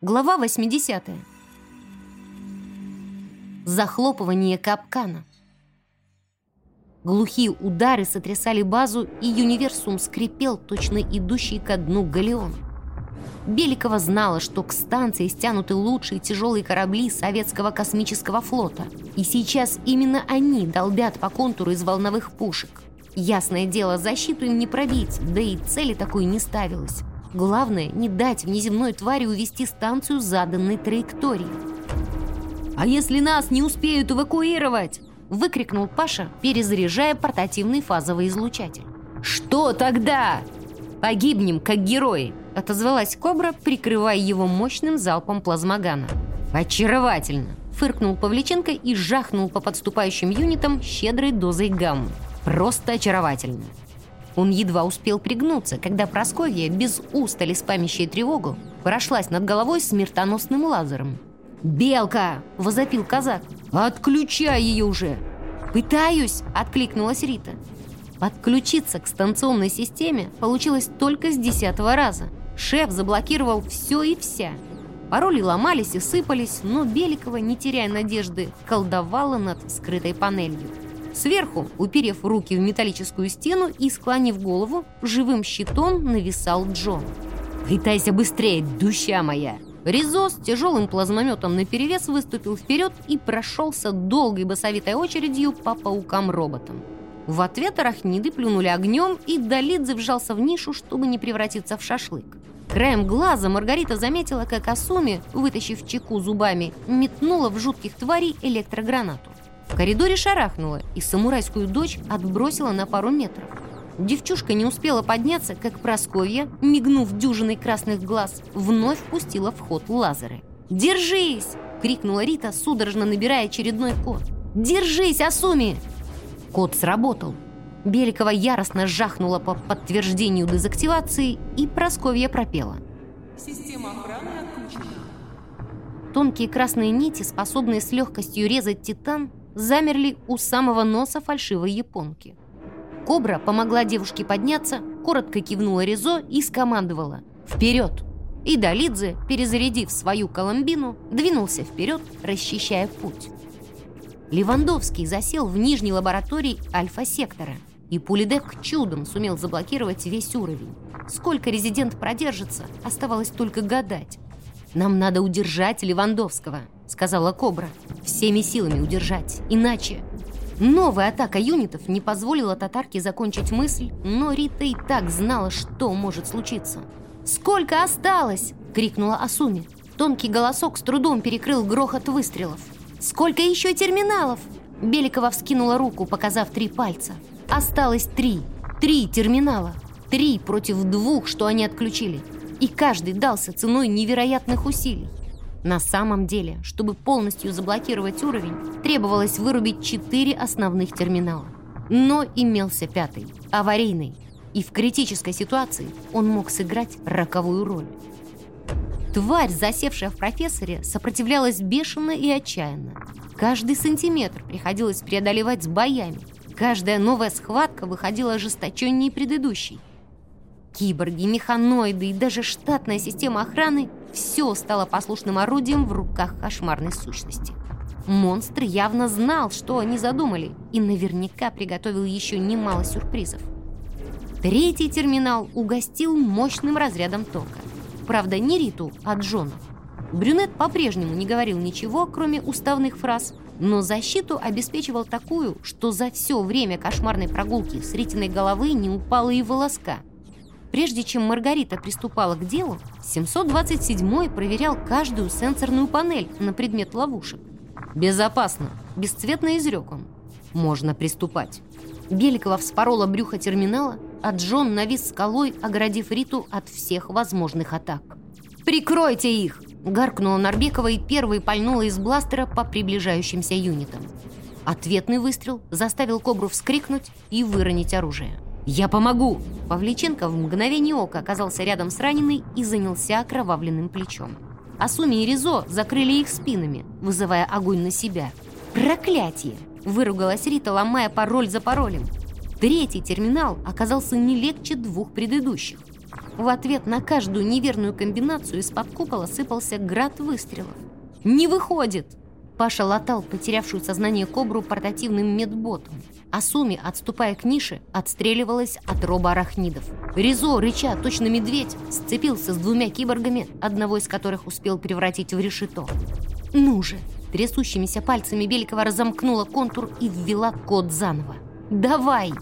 Глава 80. Захлопывание капкана. Глухие удары сотрясали базу, и универсум скрипел, точно идущий ко дну галеон. Беликова знала, что к станции стянуты лучшие тяжелые корабли советского космического флота. И сейчас именно они долбят по контуру из волновых пушек. Ясное дело, защиту им не пробить, да и цели такой не ставилось. Главное, не дать внеземной твари увести станцию заданной траектории. «А если нас не успеют эвакуировать?» — выкрикнул Паша, перезаряжая портативный фазовый излучатель. «Что тогда?» «Погибнем, как герои!» — отозвалась Кобра, прикрывая его мощным залпом плазмогана. «Очаровательно!» — фыркнул Павличенко и жахнул по подступающим юнитам щедрой дозой гаммы. «Просто очаровательно!» Он едва успел пригнуться, когда Просковья, без устали спамящая тревогу, прошлась над головой смертоносным лазером. «Белка!» — возопил казак. «Отключай ее уже!» «Пытаюсь!» — откликнулась Рита. Подключиться к станционной системе получилось только с десятого раза. Шеф заблокировал все и вся. Пароли ломались и сыпались, но Беликова, не теряя надежды, колдовала над скрытой панелью. Сверху, уперев руки в металлическую стену и склонив голову, живым щитом нависал Джон. «Пытайся быстрее, дуща моя!» Ризо с тяжелым плазмометом наперевес выступил вперед и прошелся долгой басовитой очередью по паукам-роботам. В ответ арахниды плюнули огнем, и Долидзе вжался в нишу, чтобы не превратиться в шашлык. Краем глаза Маргарита заметила, как Асуми, вытащив чеку зубами, метнула в жутких тварей электрогранату. В коридоре шарахнула и самурайскую дочь отбросила на пару метров. Девчушка не успела подняться, как Просковья, мигнув дюжиной красных глаз, вновь пустила в ход лазеры. «Держись!» — крикнула Рита, судорожно набирая очередной код. «Держись, Асуми!» Код сработал. Беликова яростно жахнула по подтверждению дезактивации, и Просковья пропела. «Система охраны отключена». Тонкие красные нити, способные с легкостью резать титан, замерли у самого носа фальшивой японки. Кобра помогла девушке подняться, коротко кивнула Резо и скомандовала «Вперед!». И Долидзе, перезарядив свою коломбину, двинулся вперед, расчищая путь. Левандовский засел в нижней лаборатории альфа-сектора, и Пулидек чудом сумел заблокировать весь уровень. Сколько резидент продержится, оставалось только гадать. «Нам надо удержать Левандовского», — сказала Кобра. «Всеми силами удержать, иначе...» Новая атака юнитов не позволила татарке закончить мысль, но Рита и так знала, что может случиться. «Сколько осталось?» — крикнула Асуми. Тонкий голосок с трудом перекрыл грохот выстрелов. «Сколько еще терминалов?» Беликова вскинула руку, показав три пальца. «Осталось три. Три терминала. Три против двух, что они отключили и каждый дался ценой невероятных усилий. На самом деле, чтобы полностью заблокировать уровень, требовалось вырубить четыре основных терминала. Но имелся пятый, аварийный, и в критической ситуации он мог сыграть роковую роль. Тварь, засевшая в профессоре, сопротивлялась бешено и отчаянно. Каждый сантиметр приходилось преодолевать с боями. Каждая новая схватка выходила ожесточеннее предыдущей. Киборги, механоиды и даже штатная система охраны – все стало послушным орудием в руках кошмарной сущности. Монстр явно знал, что они задумали, и наверняка приготовил еще немало сюрпризов. Третий терминал угостил мощным разрядом тока. Правда, не Риту, а Джона. Брюнет по-прежнему не говорил ничего, кроме уставных фраз, но защиту обеспечивал такую, что за все время кошмарной прогулки с Ритиной головы не упало и волоска – Прежде чем Маргарита приступала к делу, 727-й проверял каждую сенсорную панель на предмет ловушек. «Безопасно», — бесцветно изрек он. «Можно приступать». Беликова вспорола брюхо терминала, а Джон навис скалой, оградив Риту от всех возможных атак. «Прикройте их!» — гаркнула Нарбекова и первой пальнула из бластера по приближающимся юнитам. Ответный выстрел заставил Кобру вскрикнуть и выронить оружие. «Я помогу!» Павличенко в мгновение ока оказался рядом с раненой и занялся окровавленным плечом. Асуми и Ризо закрыли их спинами, вызывая огонь на себя. «Проклятие!» – выругалась Рита, ломая пароль за паролем. Третий терминал оказался не легче двух предыдущих. В ответ на каждую неверную комбинацию из-под купола сыпался град выстрелов. «Не выходит!» Паша латал потерявшую сознание кобру портативным медботом. А Суми, отступая к нише, отстреливалась от робоарахнидов. Ризо, рыча, точно медведь, сцепился с двумя киборгами, одного из которых успел превратить в решето. «Ну же!» Трясущимися пальцами Беликова разомкнула контур и ввела код заново. «Давай!»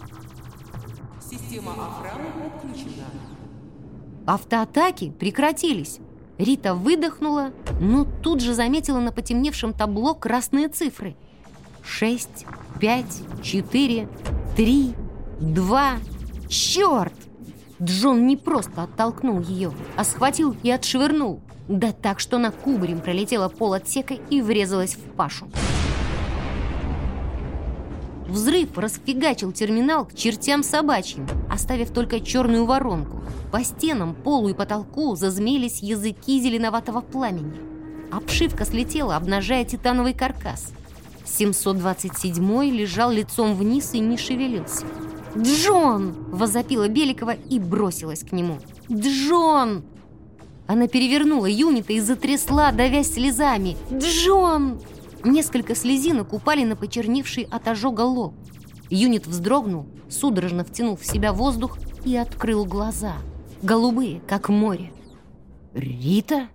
Система охраны отключена. Автоатаки прекратились. Рита выдохнула, но тут же заметила на потемневшем табло красные цифры. Шесть, пять, четыре, три, два. Черт! Джон не просто оттолкнул ее, а схватил и отшвырнул. Да так, что на кубарем пролетела пол отсека и врезалась в Пашу. Взрыв расфигачил терминал к чертям собачьим, оставив только черную воронку. По стенам, полу и потолку зазмеились языки зеленоватого пламени. Обшивка слетела, обнажая титановый каркас. 727-й лежал лицом вниз и не шевелился. «Джон!» – возопила Беликова и бросилась к нему. «Джон!» Она перевернула юнита и затрясла, давясь слезами. «Джон!» Несколько слезинок упали на почерневший от ожога лоб. Юнит вздрогнул, судорожно втянул в себя воздух и открыл глаза. Голубые, как море. «Рита?»